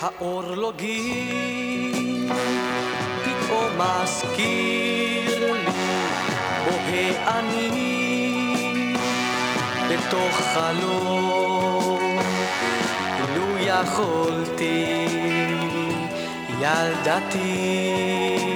האורלוגים פתאום מזכיר לי בוהה אני. בתוך חלום לו יכולתי ילדתי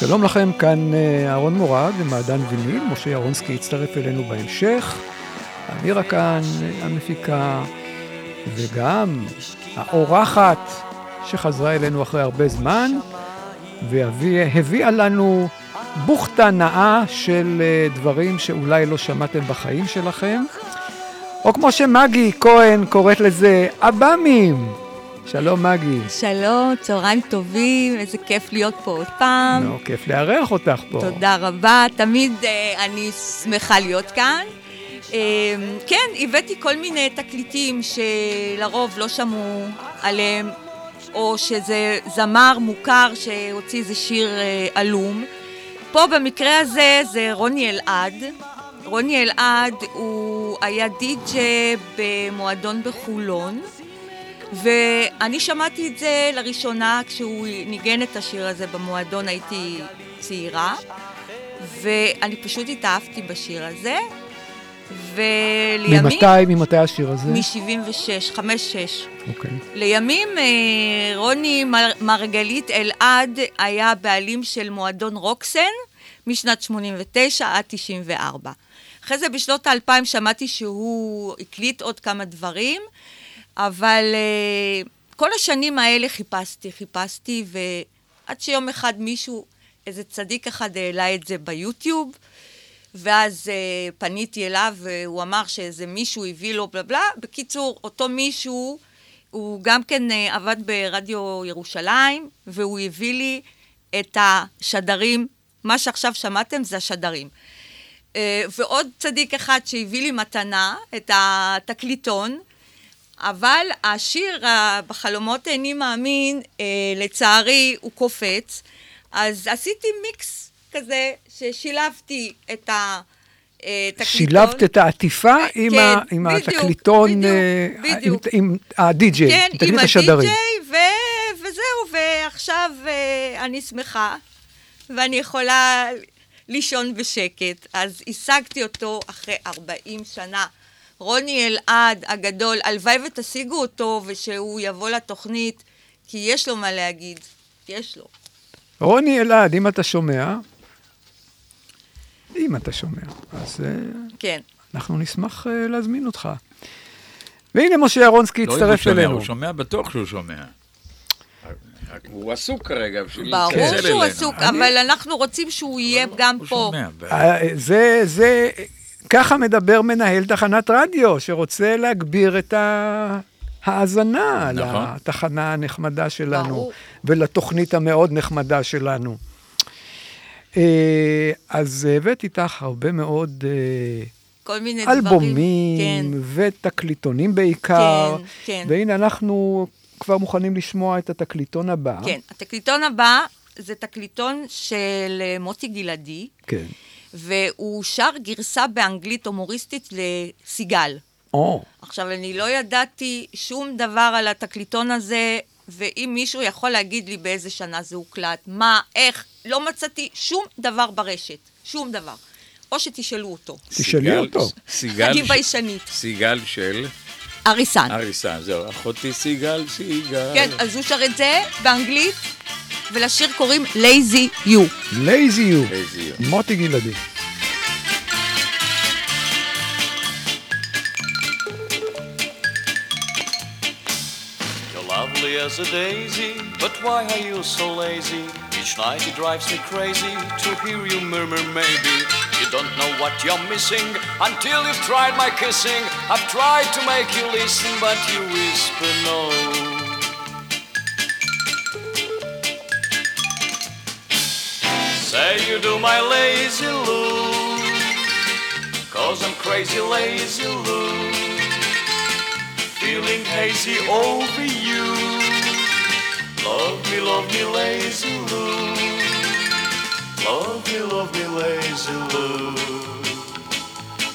שלום לכם, כאן אה, אהרון מורג ומעדן ויניל, משה ירונסקי יצטרף אלינו בהמשך. אמירה כאן, המפיקה, וגם האורחת שחזרה אלינו אחרי הרבה זמן, והביאה לנו בוכתה נאה של אה, דברים שאולי לא שמעתם בחיים שלכם. או כמו שמגי כהן קוראת לזה, עב"מים. שלום מגי. שלום, צהריים טובים, איזה כיף להיות פה עוד פעם. נו, כיף לארח אותך פה. תודה רבה, תמיד אה, אני שמחה להיות כאן. אה, כן, הבאתי כל מיני תקליטים שלרוב לא שמעו עליהם, או שזה זמר מוכר שהוציא איזה שיר אה, עלום. פה במקרה הזה זה רוני אלעד. רוני אלעד הוא היה די-ג'יי במועדון בחולון, ואני שמעתי את זה לראשונה כשהוא ניגן את השיר הזה במועדון, הייתי צעירה, ואני פשוט התאהבתי בשיר הזה, ולימים... ממתי, ממתי השיר הזה? מ-76, 5-6. אוקיי. לימים אה, רוני מר, מרגלית אלעד היה בעלים של מועדון רוקסן משנת 89 עד 94. אחרי זה בשנות האלפיים שמעתי שהוא הקליט עוד כמה דברים, אבל uh, כל השנים האלה חיפשתי, חיפשתי, ועד שיום אחד מישהו, איזה צדיק אחד העלה את זה ביוטיוב, ואז uh, פניתי אליו, והוא אמר שאיזה מישהו הביא לו בלה בלה. בקיצור, אותו מישהו הוא גם כן אה, עבד ברדיו ירושלים, והוא הביא לי את השדרים, מה שעכשיו שמעתם זה השדרים. אה, ועוד צדיק אחד שהביא לי מתנה, את התקליטון, אבל השיר אה, בחלומות איני מאמין, אה, לצערי הוא קופץ, אז עשיתי מיקס כזה, ששילבתי את התקליטון. שילבת את העטיפה עם, כן, ה, עם בדיוק, התקליטון, בדיוק, אה, בדיוק. עם, עם הדי-ג'יי, כן, תקליט עם השדרים. הדי-ג'יי, ו- וזהו, ועכשיו אה, אני שמחה, ואני יכולה לישון בשקט. אז השגתי אותו אחרי 40 שנה. רוני אלעד הגדול, הלוואי ותשיגו אותו ושהוא יבוא לתוכנית, כי יש לו מה להגיד, יש לו. רוני אלעד, אם אתה שומע, אם אתה שומע, אז אה, כן. אנחנו נשמח אה, להזמין אותך. והנה משה ירונסקי לא אם הוא הצטרף שומע, אלינו. הוא שומע בטוח שהוא שומע. הוא עסוק כרגע בשביל ברור להתקשר שהוא אלינו. עסוק, אבל אנחנו רוצים שהוא יהיה גם פה. אה, זה, זה, ככה מדבר מנהל תחנת רדיו, שרוצה להגביר את ההאזנה נכון. לתחנה הנחמדה שלנו, ברור. ולתוכנית המאוד נחמדה שלנו. אה, אז הבאת איתך הרבה מאוד אה, כל מיני דברים. אלבומים כן. ותקליטונים בעיקר. כן, כן. והנה אנחנו כבר מוכנים לשמוע את התקליטון הבא. כן, התקליטון הבא זה תקליטון של אה, מוטי גלעדי, כן. והוא שר גרסה באנגלית הומוריסטית לסיגל. או, עכשיו, אני לא ידעתי שום דבר על התקליטון הזה, ואם מישהו יכול להגיד לי באיזה שנה זה הוקלט, מה, איך, לא מצאתי שום דבר ברשת, שום דבר. או שתשאלו אותו. תשאלי אותו. סיגל... אני ש- ביישנית. סיגל של אריסן. אריסן, זהו, אחותי סיגל, סיגל. כן, אז הוא שר את זה באנגלית, ולשיר קוראים Lazy You. לייזי יו, איזה יופי. מוטי גלעדי. You're lovely as a daisy, but why are you so lazy? Each night it drives me crazy to hear you murmur maybe. You don't know what you're missing until you've tried my kissing. I've tried to make you listen, but you whisper no. Say you do my lazy Lou, cause I'm crazy lazy Lou feeling hazy over you. Love me, love me, lazy Lou. Love me, love me, lazy Lou.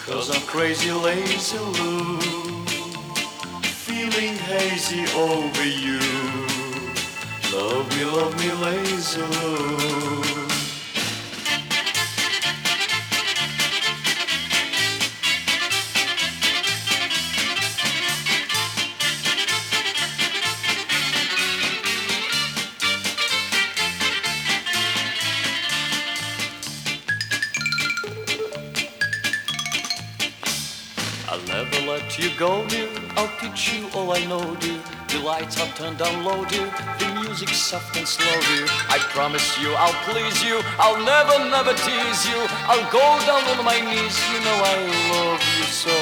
Cause I'm crazy, lazy Lou. Feeling hazy over you. Love me, love me, lazy Lou. Go, dear. I'll teach you all I know, dear. The lights are turned down low, dear. The music's soft and slow, dear. I promise you, I'll please you. I'll never, never tease you. I'll go down on my knees. You know I love you so.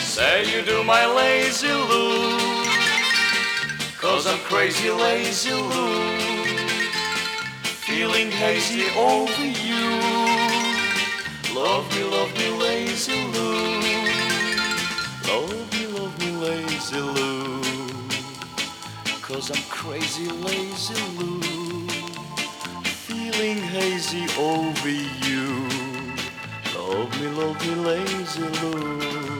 Say you do my lazy Lou. Cause I'm crazy lazy Lou feeling hazy over you. Love me, love me, lazy Lou. Love me, love me, lazy Lou. Cause I'm crazy, lazy Lou. Feeling hazy over you. Love me, love me, lazy Lou.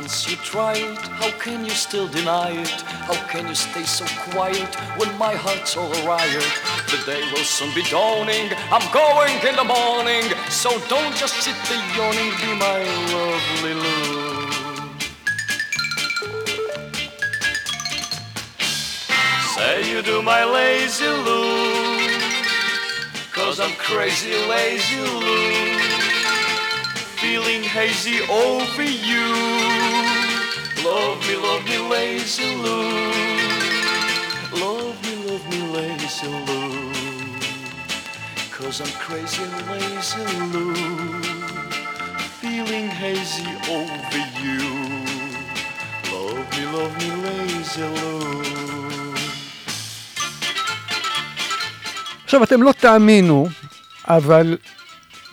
Once you try it. How can you still deny it? How can you stay so quiet when my heart's all riot? The day will soon be dawning. I'm going in the morning. So don't just sit there yawning. Be my lovely Lou. Say you do my lazy Lou. Cause I'm crazy, lazy Lou Feeling hazy over you. Love me, love me, lazy Lou. Love me, love me, lazy Lou. Cause I'm crazy, lazy Lou. Feeling hazy over you. Love me, love me, lazy Lou. עכשיו, אתם לא תאמינו, אבל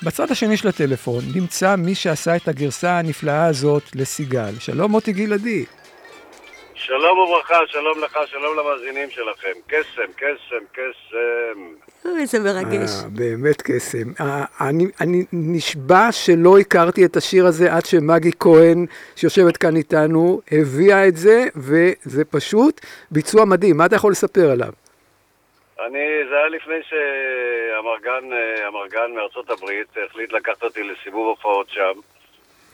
בצד השני של הטלפון נמצא מי שעשה את הגרסה הנפלאה הזאת לסיגל. שלום, מוטי גלעדי. שלום וברכה, שלום לך, שלום למאזינים שלכם. קסם, קסם, קסם. איזה מרגש. אה, באמת קסם. אה, אני, אני נשבע שלא הכרתי את השיר הזה עד שמגי כהן, שיושבת כאן איתנו, הביאה את זה, וזה פשוט ביצוע מדהים. מה אתה יכול לספר עליו? אני, זה היה לפני שהמרגן אה, המרגן מארצות הברית החליט לקחת אותי לסיבוב הופעות שם.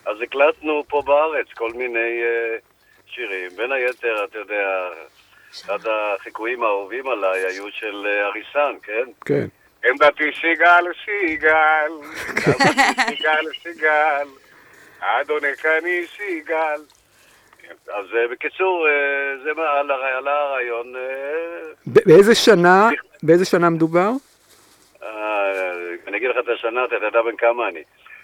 אז הקלטנו פה בארץ כל מיני uh, שירים. בין היתר, אתה יודע, אחד החיקויים האהובים עליי היו של uh, אריסן, כן? כן. עמדתי סיגל, סיגל, עמדתי סיגל, סיגל, אדוני קני סיגל. אז אה, בקיצור, אה, זה עלה עלה הרעיון. אה, באיזה שנה, באיזה שנה מדובר? אני אגיד לך את השנה, אתה תדע בן כמה אני.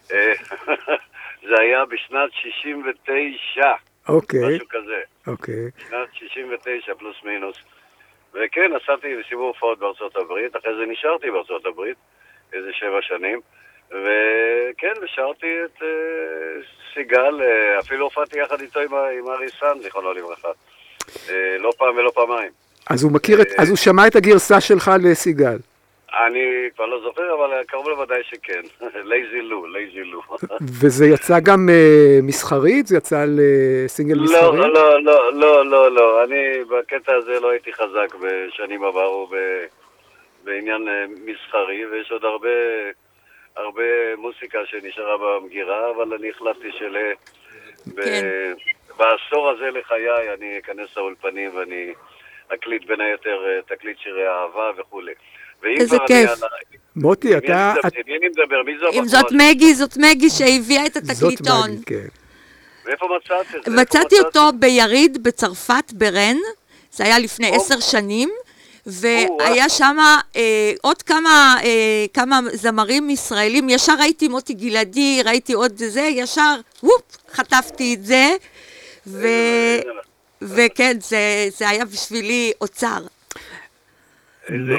זה היה בשנת 69, אוקיי, משהו כזה. אוקיי. שנת 69 פלוס מינוס. וכן, נסעתי לסיבוב הופעות בארצות הברית, אחרי זה נשארתי בארצות הברית, איזה שבע שנים. וכן, ושרתי את אה, סיגל, אה, אפילו הופעתי יחד איתו עם, אריס סאן, זיכרונו לברכה. אה, לא פעם ולא פעמיים. אז הוא מכיר את, אז הוא שמע את הגרסה שלך לסיגל. אני כבר לא זוכר, אבל קרוב לוודאי שכן. לייזי לו, לייזי לו. וזה יצא גם אה, מסחרית? זה יצא לסינגל מסחרי? לא, לא, לא, לא, לא, לא. אני בקטע הזה לא הייתי חזק בשנים עברו ב- בעניין אה, מסחרי, ויש עוד הרבה, הרבה מוסיקה שנשארה במגירה, אבל אני החלטתי של... ב- כן. בעשור הזה לחיי אני אכנס לאולפנים ואני אקליט בין היתר אה, תקליט שירי אהבה וכולי. איזה כיף. מוטי, אתה... מי אני מדבר? מי זו אם הבחורה זאת? מגי, זאת מגי שהביאה את זאת התקליטון. מגי, כן. מאיפה מצאת את זה? מצאתי אותו ביריד בצרפת, ברן, זה היה לפני או. עשר שנים, והיה או-אה. שם אה, עוד כמה, אה, כמה זמרים ישראלים, ישר ראיתי מוטי גלעדי, ראיתי עוד זה, ישר, וופ, חטפתי את זה, ו... וכן, זה, זה היה בשבילי אוצר.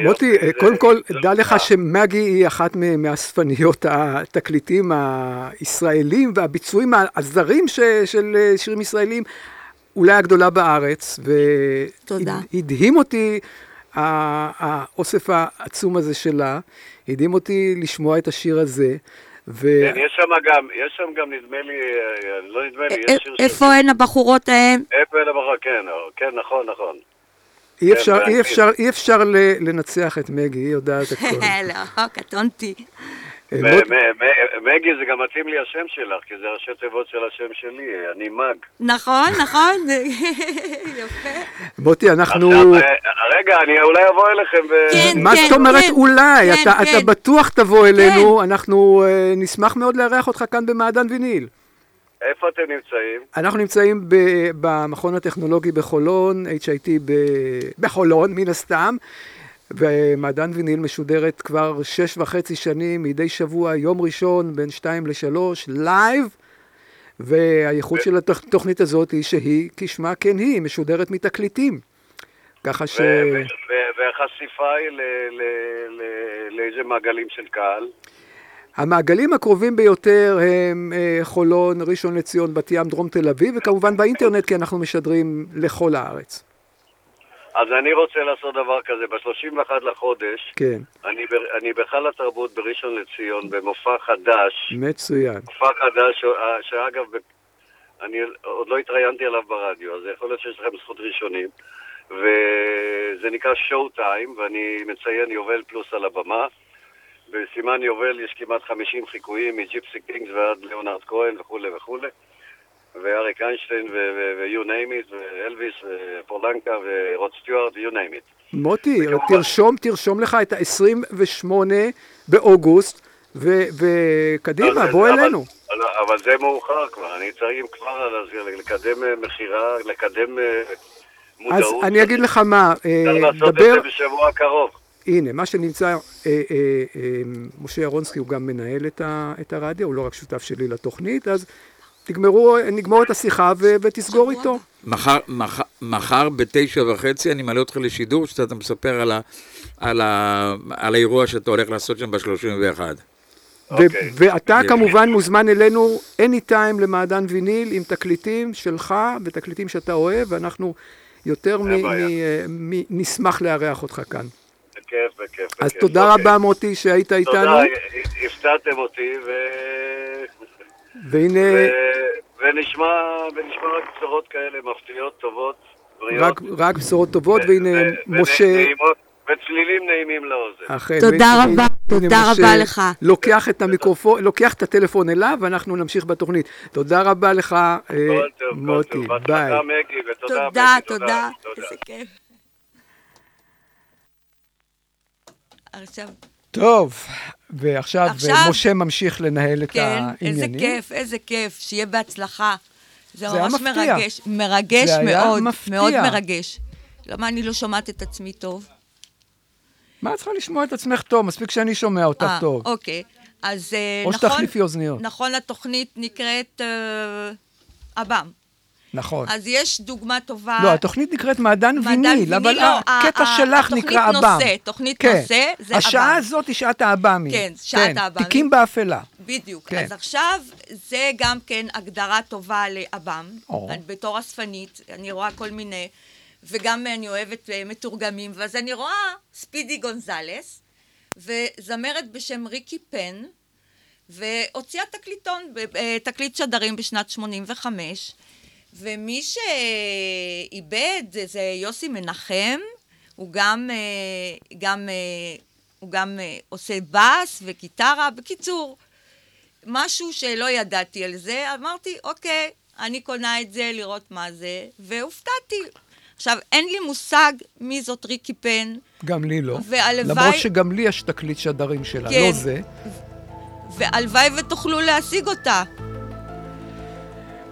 מוטי, אה, קודם כל, דע לך. שמגי היא אחת מאספניות התקליטים הישראלים והביצועים הזרים של אה, שירים ישראלים, אולי הגדולה בארץ. תודה. והדהים אותי האוסף העצום הזה שלה, הדהים אותי לשמוע את השיר הזה. ו... כן, יש שם גם, יש שם גם נדמה לי, אה, לא נדמה לי, יש שיר של... איפה הן הבחורות ההן? איפה אין הבחור, כן, כן, נכון, נכון. אי אפשר, כן, אי באנגלית. אפשר, אי אפשר לנצח את מגי, היא יודעת הכל. לא, קטונתי. אה, מגי, זה גם מתאים לי השם שלך, כי זה ראשי תיבות של השם שלי, אני מג. נכון, נכון, יפה. מוטי, אנחנו... אה, רגע, אני אולי אבוא אליכם ו... כן. מה זאת אומרת כן, אולי? כן, אתה, כן. בטוח תבוא אלינו, אנחנו אה, נשמח מאוד לארח אותך כאן במעדן ויניל. איפה אתם נמצאים? אנחנו נמצאים ב- במכון הטכנולוגי בחולון, HIT בחולון, מן הסתם, ומעדן ויניל משודרת כבר שש וחצי שנים, מדי שבוע, יום ראשון, בין שתיים לשלוש, live, והייחוד של התוכנית הזאת היא שהיא, כשמה כן היא, משודרת מתקליטים. ככה ש... והחשיפה היא לאיזה מעגלים של קהל? המעגלים הקרובים ביותר הם אה, חולון, ראשון לציון, בת ים, דרום תל אביב, וכמובן באינטרנט, כי אנחנו משדרים לכל הארץ. אז אני רוצה לעשות דבר כזה, ב-31 לחודש, כן, אני, ב- אני בהיכל התרבות בראשון לציון במופע חדש, מצוין. מופע חדש, ש- שאגב, ב- אני עוד לא התראיינתי עליו ברדיו, אז יכול להיות שיש לכם זכות ראשונים, וזה נקרא שואו טיים, ואני מציין יובל פלוס על הבמה. בסימן יובל יש כמעט 50 חיקויים, מג'יפסי קינגס ועד ליאונרד כהן וכולי וכולי. ואריק איינשטיין ו-you name it, ואלוויס, ופורלנקה, ורוד סטיוארט, you name it. מוטי, תרשום, תרשום לך את ה-28 באוגוסט, וקדימה, בוא אלינו. אבל- זה מאוחר כבר, אני צריך כבר לקדם אה, מכירה, לקדם אה, אז מודעות. אני אגיד לך מה, אה, צריך לעשות את דבר, זה בשבוע הקרוב. הנה, מה שנמצא, אה, אה, אה, משה ירונסקי הוא גם מנהל את, ה, את הרדיו, הוא לא רק שותף שלי לתוכנית, אז תגמרו, נגמור את השיחה ו, ותסגור שבוע איתו. מחר, מחר, מחר בתשע וחצי אני מעלה אותך לשידור, שאתה מספר על, ה, על, ה, על האירוע שאתה הולך לעשות שם ב-31. ו- אוקיי. ואתה כן. כמובן מוזמן אלינו anytime למעדן ויניל עם תקליטים שלך ותקליטים שאתה אוהב, ואנחנו יותר נשמח לארח אותך כאן. בכיף, בכיף. אז בכיף. תודה אוקיי. רבה מוטי שהיית איתנו, תודה, הפתעתם אותי, ו... והנה ו- ונשמע, ונשמע רק בשורות כאלה מפתיעות, טובות, בריאות. רק, רק בשורות טובות, ו- והנה ו- משה... ונעימות, וצלילים נעימים לאוזן. אכן, תודה והנה- רבה, תודה רבה לך. לוקח את המיקרופון, לוקח את הטלפון אליו, ואנחנו נמשיך בתוכנית. תודה רבה לך, אה, מוטי, טוב. ביי. בהצלחה מגי, ותודה תודה, מגי, תודה. איזה כיף. עכשיו, טוב, ועכשיו עכשיו- אה, משה ממשיך לנהל את כן, העניינים. איזה כיף, איזה כיף, שיהיה בהצלחה. זה זה ממש מפתיע. מרגש, מרגש זה מאוד, מפתיע. מאוד מרגש. למה אני לא שומעת את עצמי טוב? מה את צריכה לשמוע את עצמך טוב? מספיק שאני שומע אותך אה, טוב. אוקיי. אז אה, או נכון, שתחליפי אוזניות. נכון, התוכנית נקראת אה, עב"ם. נכון. אז יש דוגמה טובה. לא, התוכנית נקראת מעדן ויניל, אבל לא, הקטע שלך נקרא נושא, עב"ם. תוכנית כן. נושא זה השעה עב"ם. הזאת היא שעת העב"מים. כן, שעת העב"מים. תיקים באפלה. בדיוק. כן. אז עכשיו, זה גם כן הגדרה טובה לעב"ם. או. אני בתור אספנית, אני רואה כל מיני, וגם אני אוהבת אה, מתורגמים, ואז אני רואה ספידי גונזלס, וזמרת בשם ריקי פן, והוציאה תקליטון, אה, תקליט שדרים בשנת 85, ומי שאיבד זה יוסי מנחם, הוא גם, אה, גם, אה, הוא גם אה, עושה בס וגיטרה, בקיצור, משהו שלא ידעתי על זה, אמרתי, אוקיי, אני קונה את זה, לראות מה זה, והופתעתי. עכשיו, אין לי מושג מי זאת ריקי פן, גם לי לא. והלוואי- למרות שגם לי יש תקליט שדרים שלה, כן. לא זה. והלוואי ותוכלו להשיג אותה.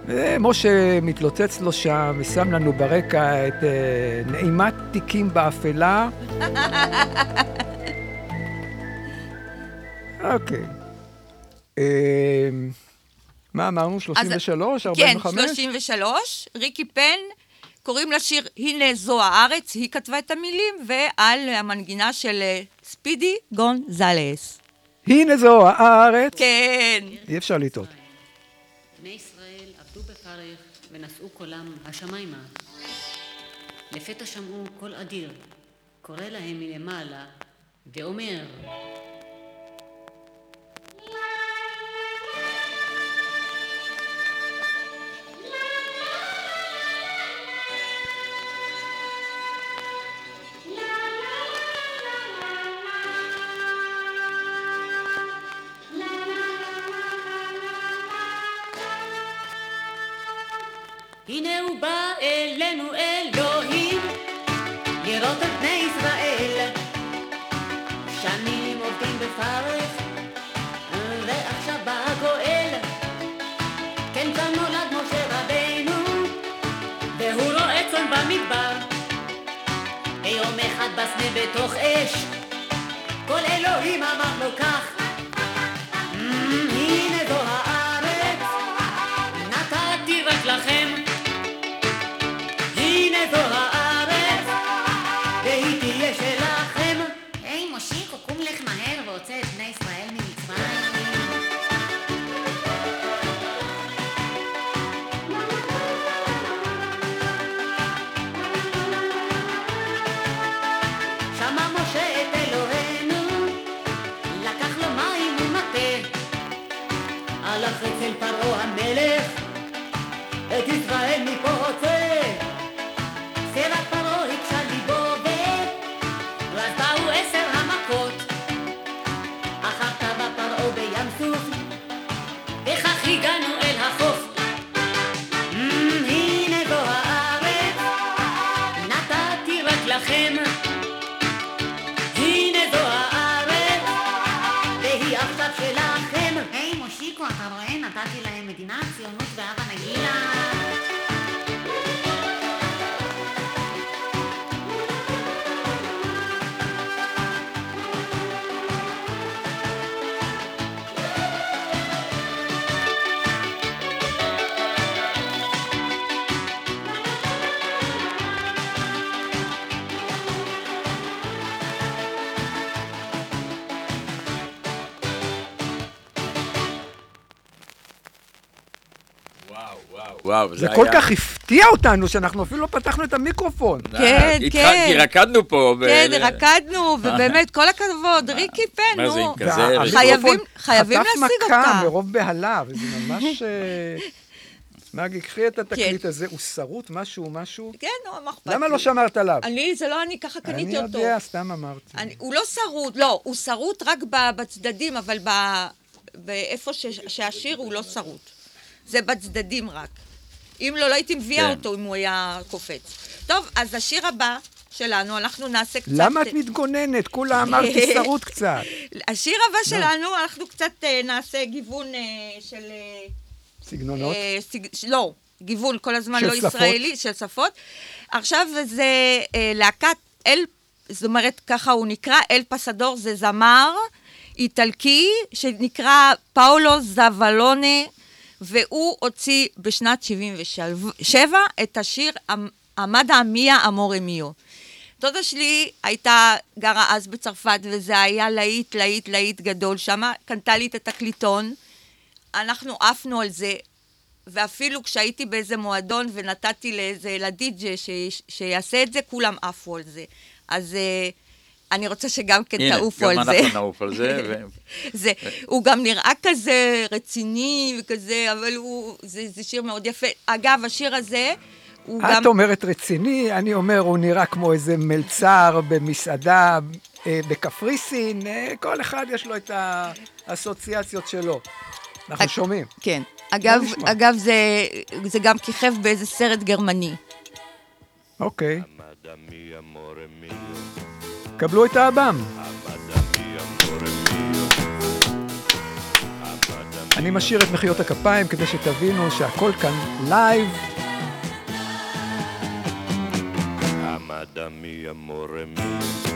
ומשה מתלוצץ לו שם ושם לנו ברקע את אה, נעימת תיקים באפלה. אוקיי. אה, מה אמרנו? 33? 45? כן, 33. ריקי פן, קוראים לשיר "הנה זו הארץ", היא כתבה את המילים, ועל המנגינה של אה, ספידי גונזלס. הנה זו הארץ. כן. אי אפשר לטעות. ונשאו קולם השמיימה. לפתע שמעו קול אדיר, קורא להם מלמעלה, ואומר, אלינו אלוהים, לראות את בני ישראל. שנים עובדים בפרך, ועכשיו בא הגואל. כן, כאן נולד משה רבנו, והוא רואה צאן במדבר. ויום אחד בסנה בתוך אש, כל אלוהים אמר לו כך, וואו, זה היה... כל כך הפתיע אותנו, שאנחנו אפילו לא פתחנו את המיקרופון. כן, התח- כן. כי רקדנו פה. כן, רקדנו, ובאמת, כל הכבוד, ריקי פן, מה זה, נו. כזה? חייבים- חייבים חטף להשיג מכה אותה. מרוב בהלה, וזה ממש... אה, מגי, קחי את התקליט כן. הזה, הוא שרוט משהו, משהו. כן, נו, מה אכפת לי? למה לא שמרת עליו? אני, זה לא אני, ככה אני קניתי אותו. יודע, סתם אמרתי. אני, הוא לא שרוט, לא, הוא שרוט רק בצדדים, אבל ב, באיפה ש, שהשיר הוא לא שרוט. זה בצדדים רק. אם לא, לא הייתי מביאה כן. אותו אם הוא היה קופץ. טוב, אז השיר הבא שלנו, אנחנו נעשה קצת... למה את מתגוננת? כולה אמרתי שרוט קצת. השיר הבא שלנו, אנחנו קצת אה, נעשה גיוון אה, של... אה, סגנונות? אה, סג... לא, גיוון כל הזמן לא שפות? ישראלי, של שפות. עכשיו זה אה, להקת אל, זאת אומרת, ככה הוא נקרא, אל פסדור זה זמר איטלקי שנקרא פאולו זבלונה, והוא הוציא בשנת 77 את השיר "אמ- אמדה מיה אמורה מיו. דודה שלי הייתה גרה אז בצרפת, וזה היה להיט, להיט, להיט גדול שם, קנתה לי את התקליטון. אנחנו עפנו על זה, ואפילו כשהייתי באיזה מועדון ונתתי לאיזה, ש, שיעשה את זה, כולם עפו על זה. אז אה, אני רוצה שגם כן הנה, תעופו על גם זה. אנחנו נעוף על זה. ו- זה, הוא גם נראה כזה רציני וכזה, אבל הוא, זה, זה שיר מאוד יפה. אגב, השיר הזה, הוא גם... את אומרת רציני, אני אומר, הוא נראה כמו איזה מלצר במסעדה אה, בקפריסין, אה, כל אחד יש לו את האסוציאציות שלו. אנחנו אג- שומעים. כן. אגב, נשמע. אגב זה, זה גם כיכב באיזה סרט גרמני. אוקיי. קבלו את האב"ם. אני משאיר את מחיאות הכפיים כדי שתבינו שהכל כאן live. Amada mia.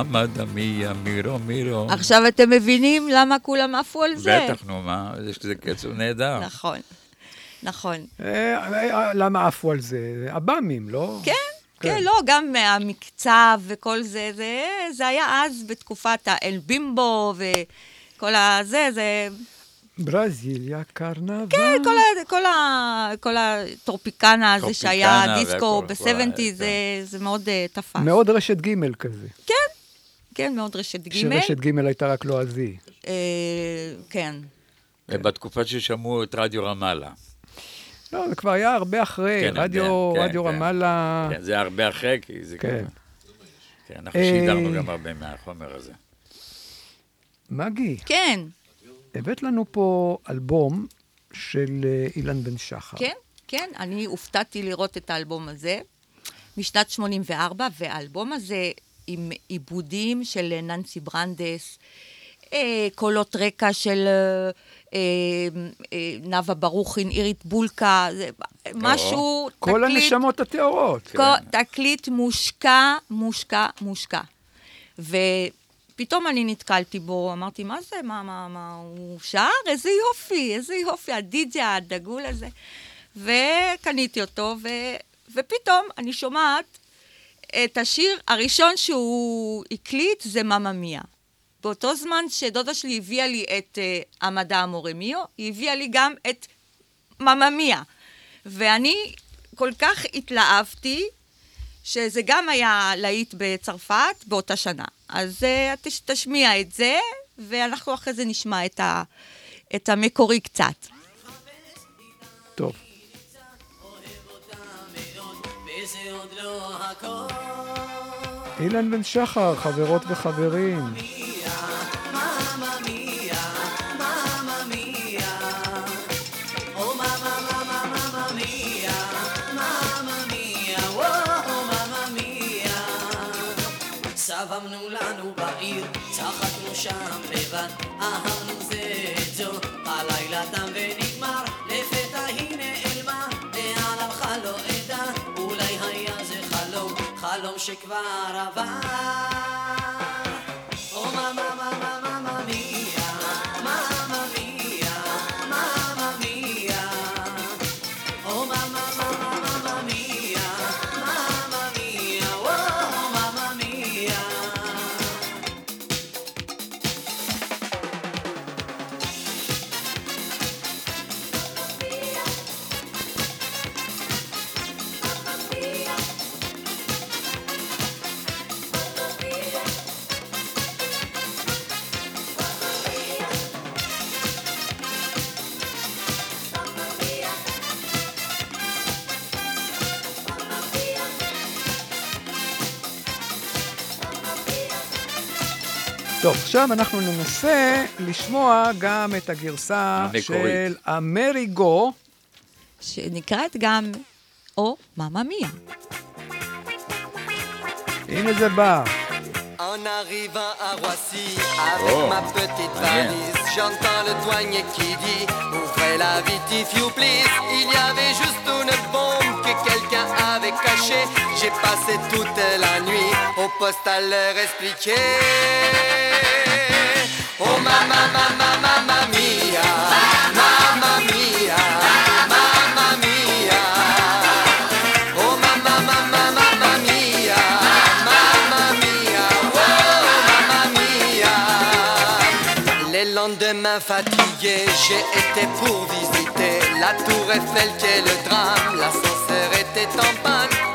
עמדה מיה, מירו, מירו. עכשיו אתם מבינים למה כולם עפו על זה? בטח, נו, מה, יש לזה קצב נהדר. נכון, נכון. אה, למה עפו על זה? עב"מים, לא? כן, כן, לא, גם המקצב וכל זה, זה, זה היה אז בתקופת האלבימבו וכל הזה, זה... ברזיליה קרנבל. כן, כל, ה, כל, ה, כל הטרופיקנה הזה שהיה, דיסקו והכל, כל ה- ב-70, כן. זה, זה מאוד uh, תפס. מאוד רשת ג' כזה. כן, כן, מאוד רשת ג'. שרשת ג' הייתה רק לועזי. אה, כן. בתקופה ששמעו את רדיו רמאללה. לא, זה כבר היה הרבה אחרי, כן, רדיו, כן, רדיו כן. רמאללה. כן, זה הרבה אחרי, כי זה כן. ככה. כן, אנחנו אה, שידרנו גם הרבה מהחומר הזה. מגי, כן, הבאת לנו פה אלבום של אה, אילן בן שחר. כן, כן, אני הופתעתי לראות את האלבום הזה משנת 84, והאלבום הזה עם עיבודים של ננסי ברנדס, אה, קולות רקע של אה, אה, נאוה ברוכין, אירית בולקה, זה משהו, כל תקליט- הנשמות הטהורות. כל- תקליט מושקע, מושקע, מושקע. ופתאום אני נתקלתי בו, אמרתי, מה זה, מה, מה, מה, הוא שר? איזה יופי, איזה יופי, הדיג'ה הדגול הזה. וקניתי אותו, ו, ופתאום אני שומעת את השיר הראשון שהוא הקליט, זה ממא מיה. באותו זמן שדודה שלי הביאה לי את uh, המדע המורמיו, היא הביאה לי גם את ממא מיה. ואני כל כך התלהבתי, שזה גם היה להיט בצרפת באותה שנה. אז uh, תש, תשמיע את זה, ואנחנו אחרי זה נשמע את, ה, את המקורי קצת. טוב. אילן בן שחר, חברות וחברים. חלום טוב, עכשיו אנחנו ננסה לשמוע גם את הגרסה המקורית. של אמריגו. שנקראת גם או ממא מיה. הנה זה בא. En arrivant à Roissy, avec Oh, ma petite bien. valise, j'entends le douanier qui dit Ouvrez la vitre if you please. Il y avait juste une bombe que quelqu'un avait cachée. J'ai passé toute la nuit au poste à leur expliquer. Oh ma mamma mia, mamma mia, mamma mia Oh ma mamma mamma mia, mamma mia, oh mamma mia Les lendemains fatigués, j'ai été pour visiter La tour est faite, le drame, l'ascenseur était en panne.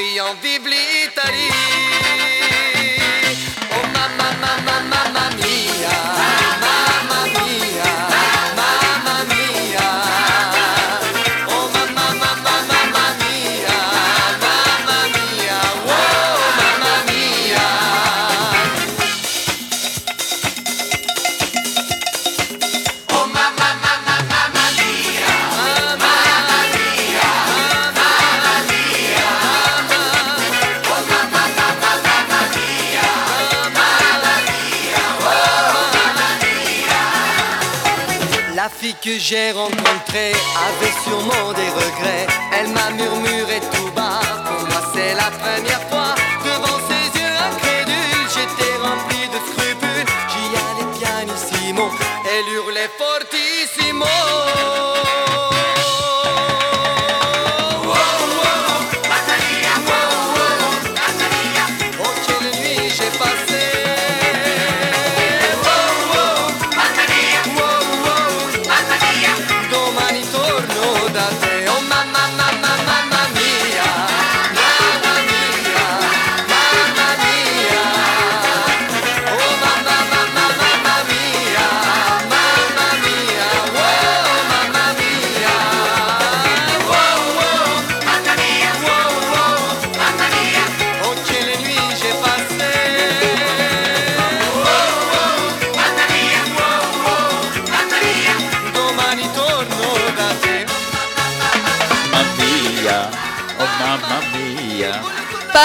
friand d'Ibli Italie. Que j'ai rencontrée avait sûrement des regrets. Elle m'a murmuré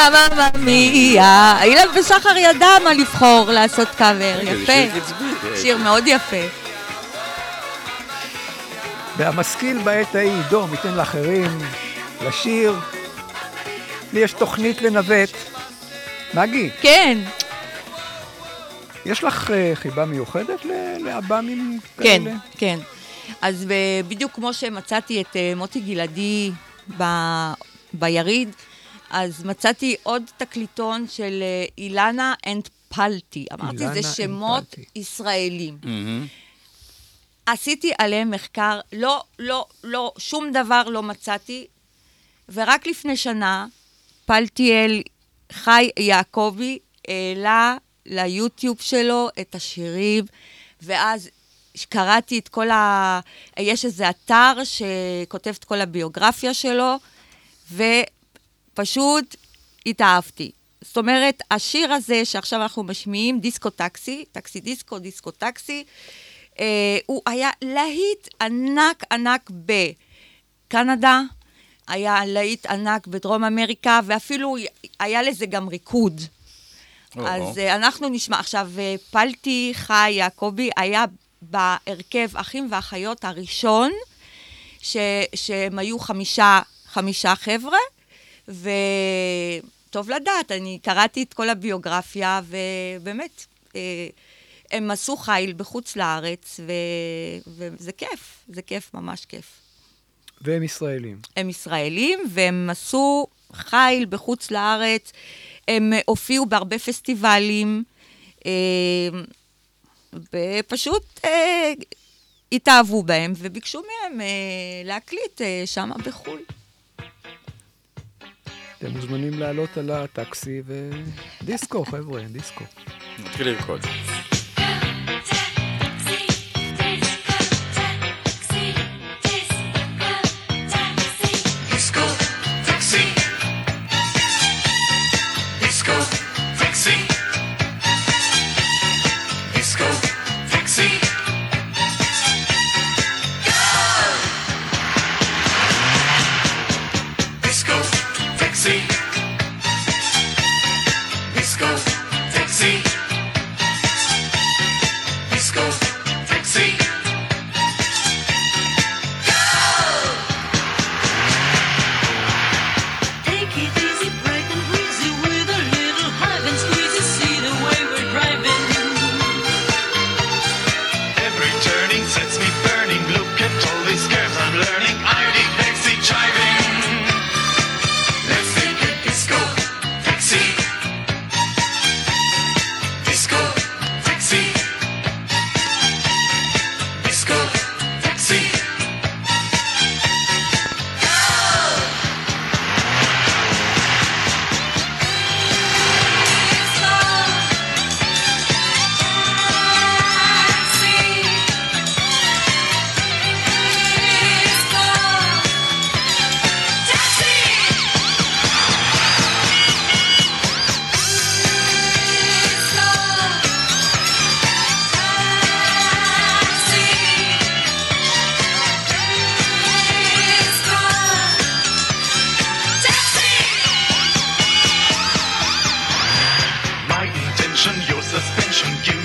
מממה מיה. אילן ושחר ידע מה לבחור לעשות קאבר, יפה. שיר קצבי, זה- שיר מאוד יפה. והמשכיל בעת ההיא, דום, ייתן לאחרים לשיר. לי יש תוכנית לנווט. מגי, כן, יש לך אה, חיבה מיוחדת ל- לאב"מים כאלה? כן, כן. אז בדיוק כמו שמצאתי את אה, מוטי גלעדי ב- ביריד, אז מצאתי עוד תקליטון של אה, אילנה אנד פלטי. אמרתי, אילנה זה שמות פלטי. ישראלים. עשיתי עליהם מחקר, לא, לא, לא, שום דבר לא מצאתי, ורק לפני שנה פלטיאל חי יעקבי העלה ליוטיוב שלו את השירים, ואז קראתי את כל ה... יש איזה אתר שכותב את כל הביוגרפיה שלו, ופשוט התאהבתי. זאת אומרת, השיר הזה שעכשיו אנחנו משמיעים, דיסקו טקסי, טקסי דיסקו, דיסקו טקסי, אה, הוא היה להיט ענק ענק בקנדה, היה להיט ענק בדרום אמריקה, ואפילו היה לזה גם ריקוד. או-או. אז אה, אנחנו נשמע עכשיו, אה, פלטי חי יעקבי היה בהרכב אחים ואחיות הראשון, ש, שהם היו חמישה, חמישה חבר'ה, וטוב לדעת, אני קראתי את כל הביוגרפיה, ובאמת, אה, הם עשו חיל בחוץ לארץ, ו, וזה כיף, זה כיף, ממש כיף. והם ישראלים. הם ישראלים, והם עשו חיל בחוץ לארץ, הם הופיעו בהרבה פסטיבלים, אה, ופשוט אה, התאהבו בהם, וביקשו מהם להקליט שם בחו"ל. אתם מוזמנים לעלות על הטקסי ודיסקו, חבר'ה, דיסקו. נתחיל לרקוד.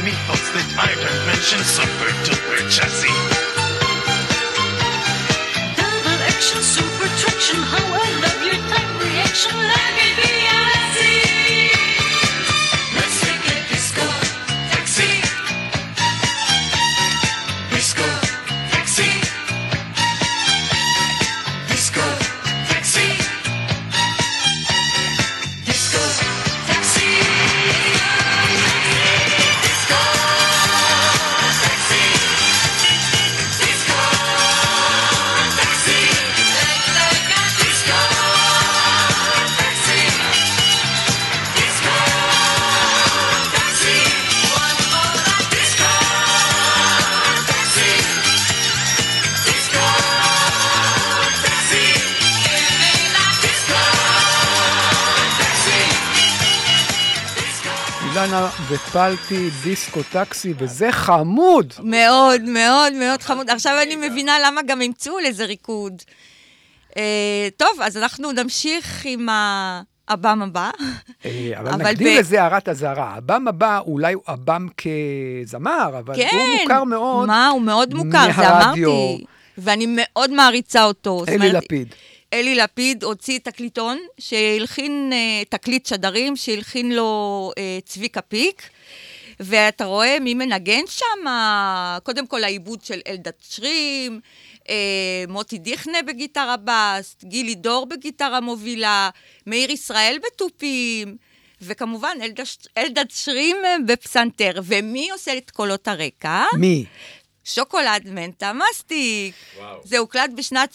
mythos that I have mentioned super duper chassis. Double action, super traction, how I love your time reaction, love it. ופלטי דיסקו טקסי, וזה חמוד. מאוד, מאוד, מאוד חמוד. עכשיו אני מבינה למה גם המציאו לזה ריקוד. אה, טוב, אז אנחנו נמשיך עם האב"ם הבא. אה, אבל אבל נקדים ב- לזה הערת אזהרה. אב"ם הבא, אולי הוא אב"ם כזמר, אבל הוא כן, מוכר מאוד. מה, הוא מאוד מוכר, זה. אמרתי. ואני מאוד מעריצה אותו. אלי אומרת, לפיד. אלי לפיד הוציא תקליטון שהלחין, אה, תקליט שדרים שהלחין לו אה, צביקה פיק, ואתה רואה מי מנגן שם, קודם כל העיבוד של אלדד שרים, אה, מוטי דיכנה בגיטרה בס, גילי דור בגיטרה מובילה, מאיר ישראל בתופים. וכמובן אלדד, שרים בפסנתר. ומי עושה את קולות הרקע? מי? שוקולד מנטה מסטיק. וואו. זה הוקלט בשנת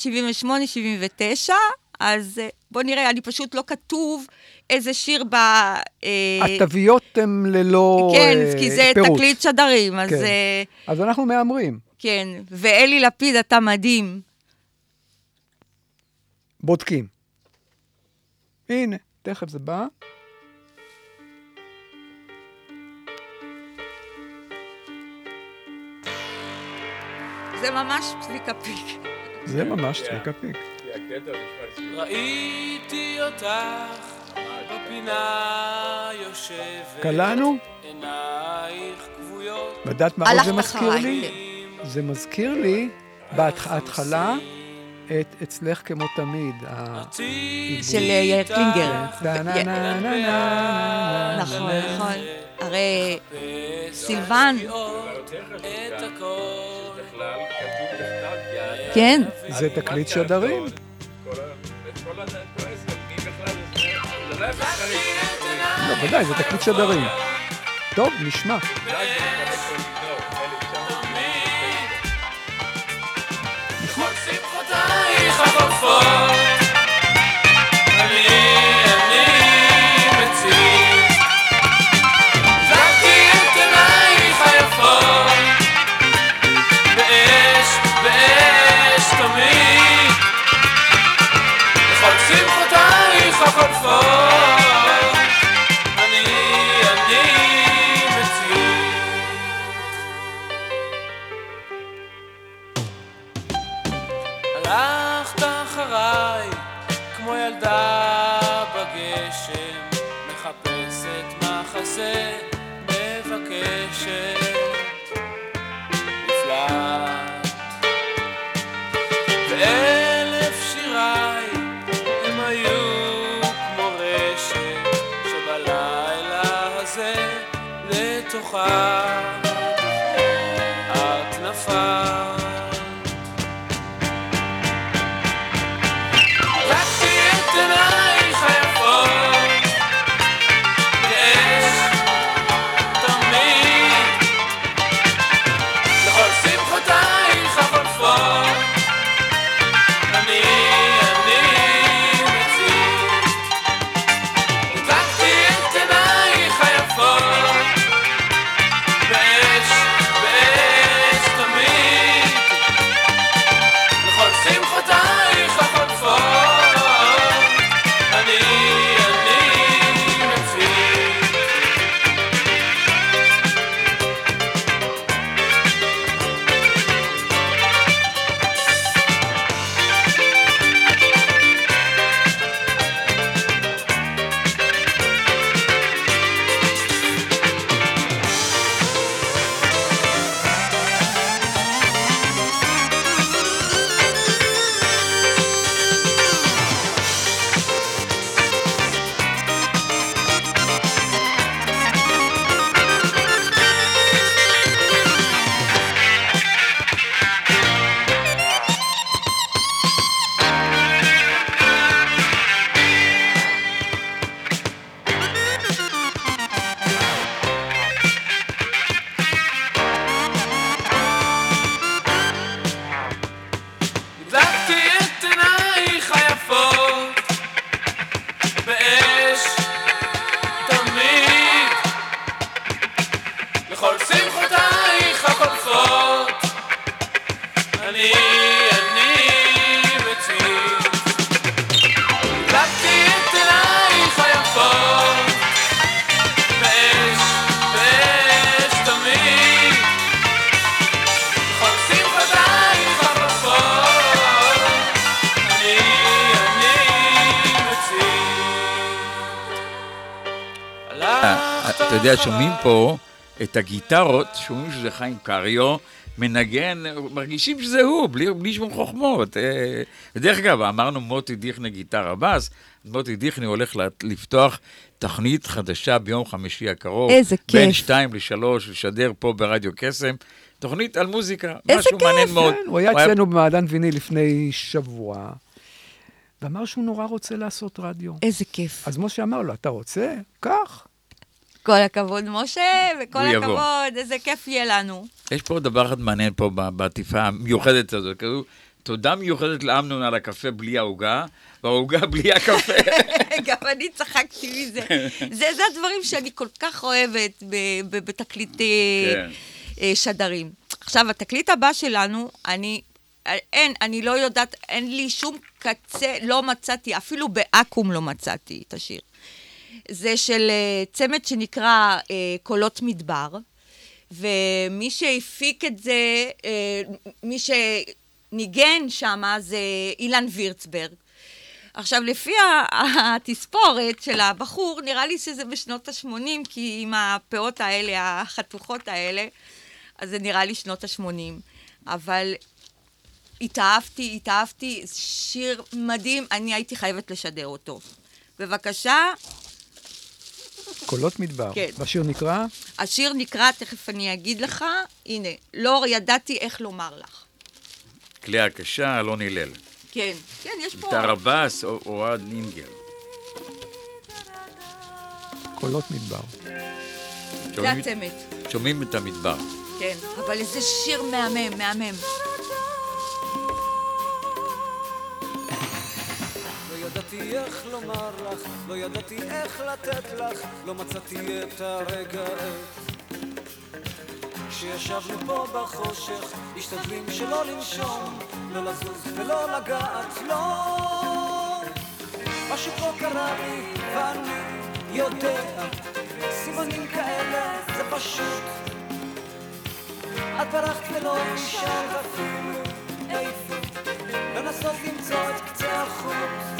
78-79, אז אה, בוא נראה, אני פשוט לא כתוב איזה שיר ב... אה, התוויות הן ללא כן, אה, כי זה פירוט. תקליט שדרים, אז כן. אה, אז אנחנו מהמרים. כן. ואלי לפיד, אתה מדהים. בודקים. הנה, תכף זה בא. זה ממש צביקה פיק. זה ממש צביקה פיק. ראיתי אותך בפינה יושבת, קלענו? עינייך כבויות. לדעת מה זה מזכיר לי? זה מזכיר לי בהתחלה את אצלך כמו תמיד. של אה, יאיר קלינגר. טה-נה-נה-נה-נה-נה. נכון, נכון. הרי סילבן, את הכל. כן. זה תקליט שדרים. לא, ודאי, זה תקליט שדרים. טוב, נשמע. מחזה, מבקשת מפלט. ואלף שיריי הם היו כמו רשת, שבלילה הזה לתוכה את הגיטרות, שומעים שזה חיים קריו, מנגן, מרגישים שזה הוא, בלי, בלי שום חוכמות. אה, ודרך אגב, אמרנו מוטי דיכנה גיטרה בס, מוטי דיכנה הולך לפתוח תוכנית חדשה ביום חמישי הקרוב. איזה בין כיף. שתיים לשלוש, לשדר פה ברדיו קסם. תוכנית על מוזיקה, משהו כיף, מעניין מאוד. כן, הוא היה אצלנו במעדן ויניל לפני שבוע, ואמר שהוא נורא רוצה לעשות רדיו. איזה כיף. אז משה אמר לו, אתה רוצה? קח. כל הכבוד, משה, וכל יבוא. הכבוד, איזה כיף יהיה לנו. יש פה דבר אחד מעניין פה בעטיפה המיוחדת הזאת, כזו, תודה מיוחדת לאמנון על הקפה בלי העוגה, והעוגה בלי הקפה. גם אני צחקתי מזה. זה, זה הדברים שאני כל כך אוהבת בתקליטי כן. אה, שדרים. עכשיו, התקליט הבא שלנו, אני... אין, אני לא יודעת, אין לי שום קצה, לא מצאתי, אפילו בעכו"ם לא מצאתי את השיר. זה של אה, צמד שנקרא אה, קולות מדבר, ומי שהפיק את זה, אה, מי שניגן שם זה אילן וירצברג. עכשיו, לפי התספורת של הבחור, נראה לי שזה בשנות ה-80, כי עם הפאות האלה, החתוכות האלה, אז זה נראה לי שנות ה-80. אבל התאהבתי, התאהבתי, שיר מדהים, אני הייתי חייבת לשדר אותו. בבקשה, קולות מדבר. כן. והשיר נקרא? השיר נקרא, תכף אני אגיד לך, הנה, לא ידעתי איך לומר לך. כלי הקשה, אלון הלל. כן, כן, יש פה... גיטרה בס, או- אוהד נינגר. קולות מדבר. זה הצמד, שומעים את המדבר. כן. אבל איזה שיר מהמם, מהמם. ידעתי איך לומר לך, לא ידעתי איך לתת לך, לא מצאתי את הרגע כשישבנו פה בחושך, משתדלים שלא לנשום, לא לזוז ולא לגעת, לא. משהו פה קרה לי, ואני יודע, סימנים כאלה זה פשוט. את ברחת ולא נשארת אפילו איפה, לנסות למצוא את קצה החוט.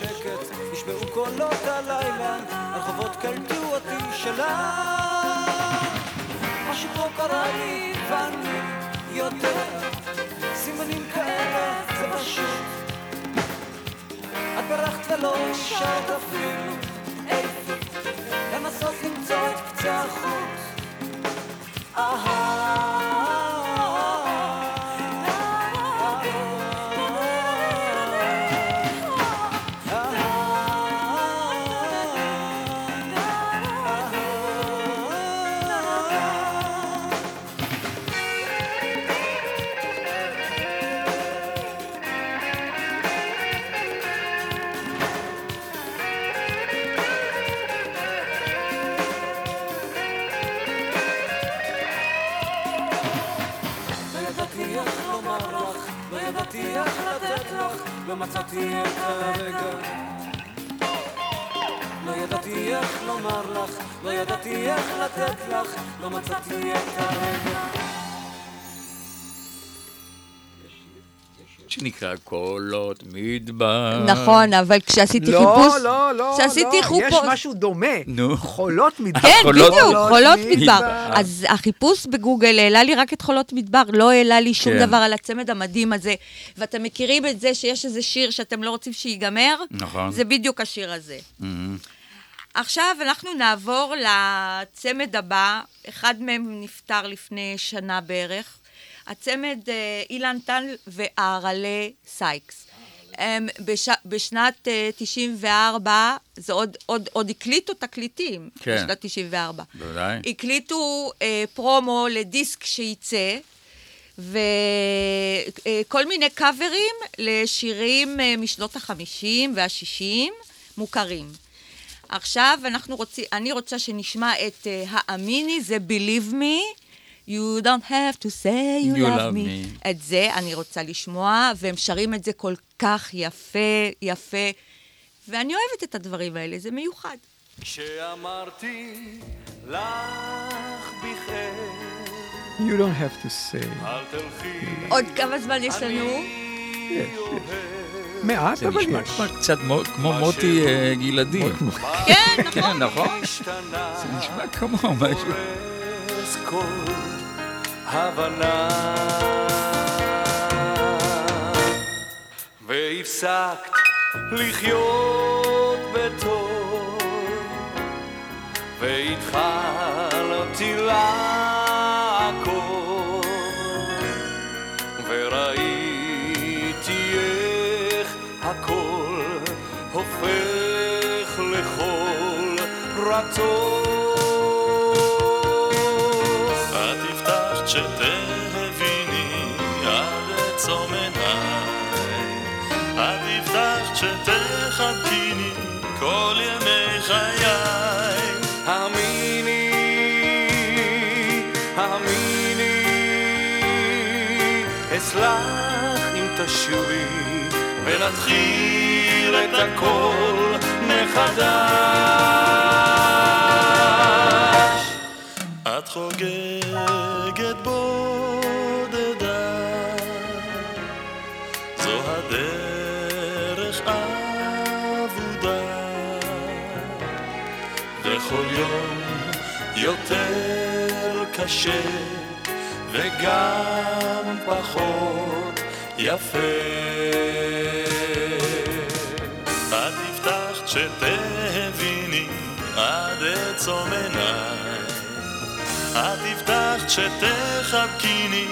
שקט, נשמעו קולות הלילה, הרחובות קלטו אותי שלה. משהו פה קרה לי ואני יודע, סימנים כאלה זה פשוט. את ברחת ולא נשארת אפילו שנקרא קולות מדבר. נכון, אבל כשעשיתי לא, חיפוש... לא, לא, כשעשיתי לא, חיפוש... יש משהו דומה. נו. חולות מדבר. כן, חולות- בדיוק, חולות מדבר. מדבר. אז החיפוש בגוגל העלה לי רק את חולות מדבר, לא העלה לי שום כן. דבר על הצמד המדהים הזה. ואתם מכירים את זה שיש איזה שיר שאתם לא רוצים שייגמר? נכון. זה בדיוק השיר הזה. מהמם. עכשיו אנחנו נעבור לצמד הבא, אחד מהם נפטר לפני שנה בערך. הצמד אה, אילן טל והרלה סייקס. הם בש, בשנת אה, 94, זה עוד, עוד, עוד הקליטו תקליטים, כן. בשנת 94. בוודאי. הקליטו אה, פרומו לדיסק שייצא, וכל מיני קאברים לשירים אה, משנות ה-50 וה-60 מוכרים. עכשיו אנחנו רוצים, אני רוצה שנשמע את אה, האמיני, זה Believe Me, You don't have to say you, You love, love me. me. את זה אני רוצה לשמוע, והם שרים את זה כל כך יפה, יפה, ואני אוהבת את הדברים האלה, זה מיוחד. כשאמרתי לך בכאב, You don't have to say. אל תלכי, עוד כמה זמן יש לנו? יש. מעט, זה אבל נשמע יש. כבר קצת מו- כמו מוטי אה, גלעדי. כן, נכון. כן, נכון? זה נשמע כמו משהו. הורס כל הבנה. והפסקת לחיות בטוב, והתחלתי לעקוב, וראיתי איך הכל הופך לכל רצון. שתחבקיני כל ימי חיי האמיני, האמיני, אסלח אם תשובי, ונתחיל את הכל מחדש. את חוגגת בודדה וכל יום יותר קשה וגם פחות יפה. את הבטחת שתביני עד עצום עיניי את הבטחת שתחבקיני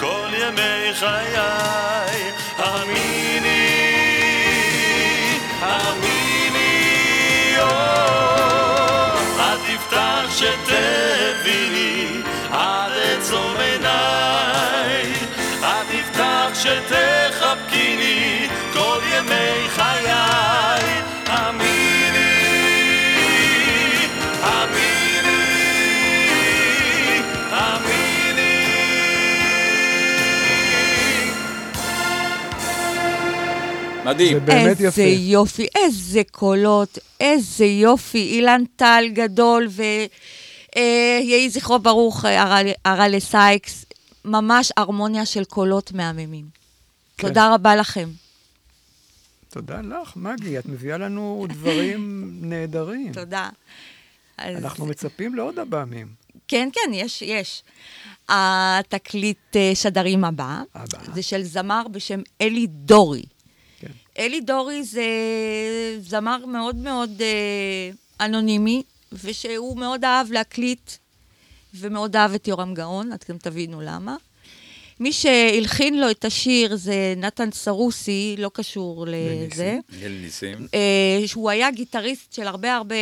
כל ימי חיי. האמיני, האמיני, או, הבטחת שתביני עד עצום עיניי את הבטחת שתחבקיני כל ימי חיי האמיני, מדהים. זה באמת יפה. איזה יופי, איזה קולות, איזה יופי. אילן טל גדול, ויהי זכרו ברוך, הרל- הרלה סייקס. ממש הרמוניה של קולות מהממים. כן. תודה רבה לכם. תודה לך, מגי, את מביאה לנו דברים נהדרים. תודה. אז- אנחנו מצפים לעוד אב"מים. כן, כן, יש, יש. התקליט אה, שדרים הבא, זה של זמר בשם אלי דורי. אלי דורי זה זמר מאוד מאוד אה, אנונימי, ושהוא מאוד אהב להקליט, ומאוד אהב את יורם גאון, אתם תבינו למה. מי שהלחין לו את השיר זה נתן סרוסי, לא קשור לזה. ליל ניסים. אה, שהוא היה גיטריסט של הרבה הרבה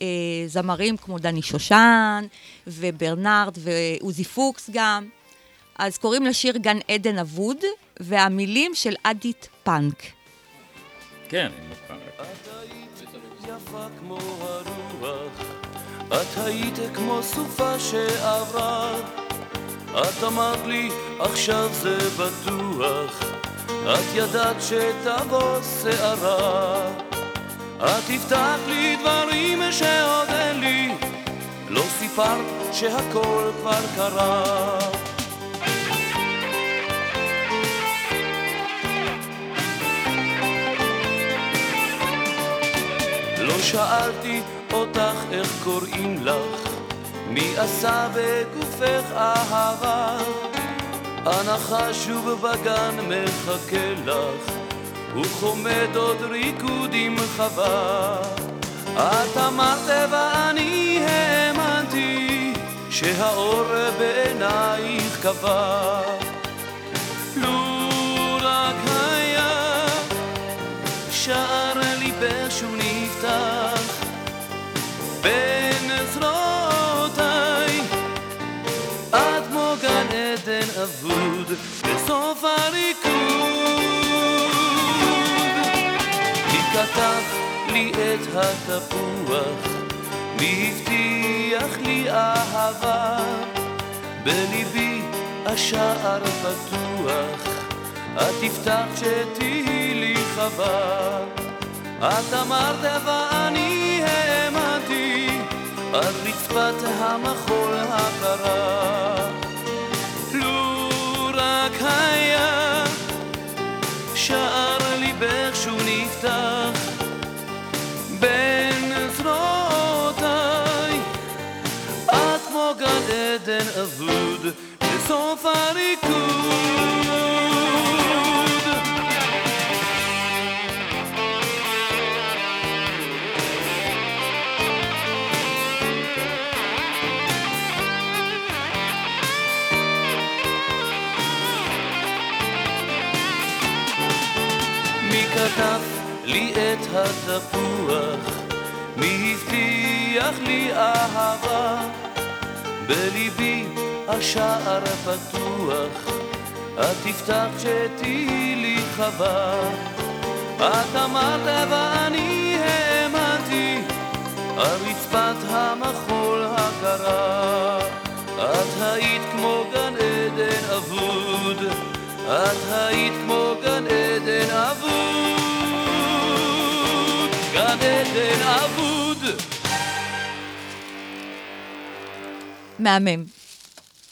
אה, זמרים, כמו דני שושן, וברנרד, ועוזי פוקס גם. אז קוראים לשיר גן עדן אבוד, והמילים של אדית פאנק. כן. יפה כמו הרוח, את היית כמו סופה שעברה. את אמרת לי, עכשיו זה בטוח, את ידעת שתבוא שערה. את הבטחת לי דברים שעוד אין לי, לא סיפרת שהכל כבר קרה. לא שאלתי אותך איך קוראים לך, מי עשה בגופך אהבה. הנחש שוב בגן מחכה לך, הוא חומד עוד ריקוד עם חווה. את אמרת ואני האמנתי, שהאור בעינייך קבע. לו רק היה שער לי את התפוח מי הבטיח לי אהבה בליבי השער פתוח, את הבטחת שתהיי לי חווה. את אמרת ואני האמנתי, על רצפת המחול הקרה. לו רק היה שער אבוד בסוף הריקוד מי כתב לי את התפוח? מי הבטיח לי אהבה? בליבי השער פתוח, את הבטחת שתהיי לי חווה. את אמרת ואני האמנתי, על רצפת המחול הקרה. את היית כמו גן עדן אבוד, את היית כמו גן עדן אבוד, גן עדן אבוד. מהמם.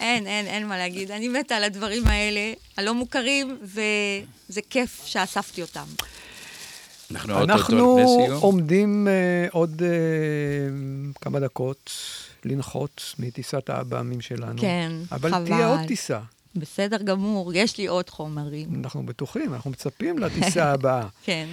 אין, אין, אין מה להגיד. אני מתה על הדברים האלה, הלא מוכרים, וזה כיף שאספתי אותם. אנחנו אנחנו. עומדים אה, עוד אה, כמה דקות לנחות מטיסת האב"מים שלנו. כן, אבל חבל. תהיה עוד טיסה. בסדר גמור, יש לי עוד חומרים. אנחנו בטוחים, אנחנו מצפים לטיסה הבאה. כן.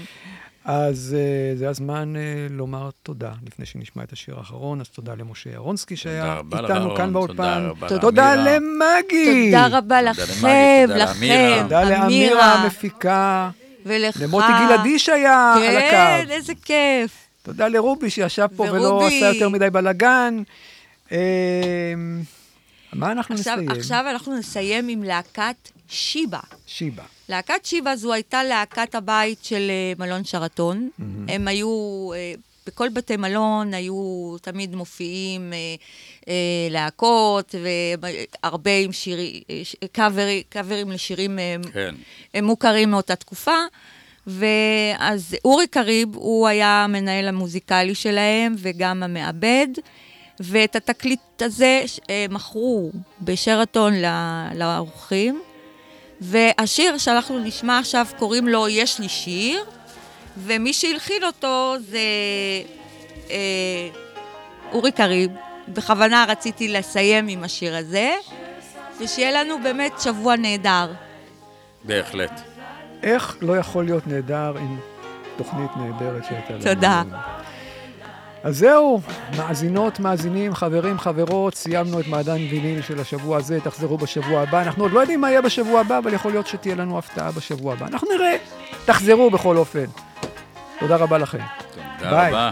אז אה, זה הזמן אה, לומר תודה, לפני שנשמע את השיר האחרון. אז תודה למשה ירונסקי שהיה איתנו כאן תודה באולפן. תודה. למגי. תודה רבה תודה לכם. לכם, תודה לאמירה המפיקה. ולך. למוטי גלעדי שהיה על כן, הקו. איזה כיף. תודה לרובי שישב פה ולא. עשה יותר מדי בלאגן. אה, מה אנחנו עכשיו, נסיים? עכשיו אנחנו נסיים עם להקת שיבה. שיבה. להקת שיבה זו הייתה להקת הבית של אה, מלון שרתון. הם היו, אה, בכל בתי מלון היו תמיד מופיעים אה, להקות, והרבה עם שירי, ש- קאברי, קאברים לשירים כן. הם מוכרים מאותה תקופה. ואז אורי קריב, הוא היה המנהל המוזיקלי שלהם וגם המעבד, ואת התקליט הזה מכרו בשרתון ל- לאורחים. והשיר שאנחנו נשמע עכשיו קוראים לו "יש לי שיר", ומי שהלחין אותו זה אה, אורי קריב. בכוונה רציתי לסיים עם השיר הזה, ושיהיה לנו באמת שבוע נהדר. בהחלט. איך לא יכול להיות נהדר עם תוכנית נהדרת שהייתה לנו? תודה. אז זהו, מאזינות, מאזינים, חברים, חברות, סיימנו את מעדן ויניל של השבוע הזה, תחזרו בשבוע הבא. אנחנו עוד לא יודעים מה יהיה בשבוע הבא, אבל יכול להיות שתהיה לנו הפתעה בשבוע הבא. אנחנו נראה, תחזרו בכל אופן. תודה רבה לכם. תודה ביי. רבה.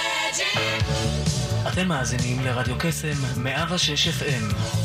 אתם מאזינים לרדיו קסם 106 FM